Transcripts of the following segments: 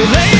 They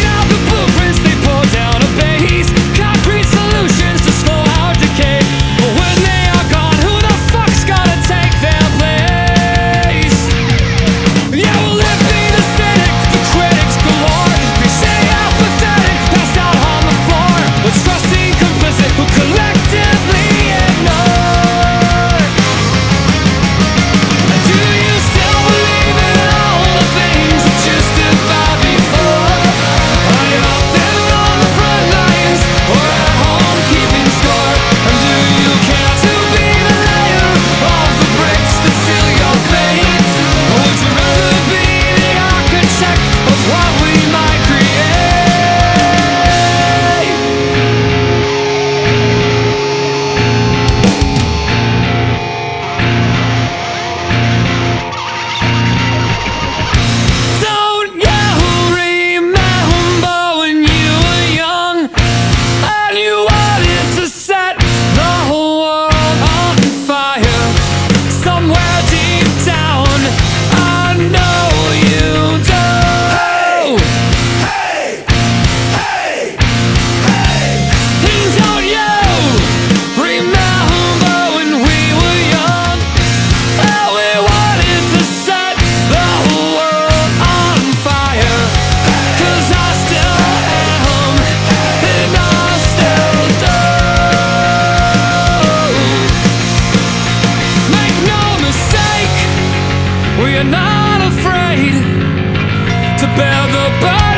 you're not afraid to bear the burden.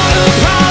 wanna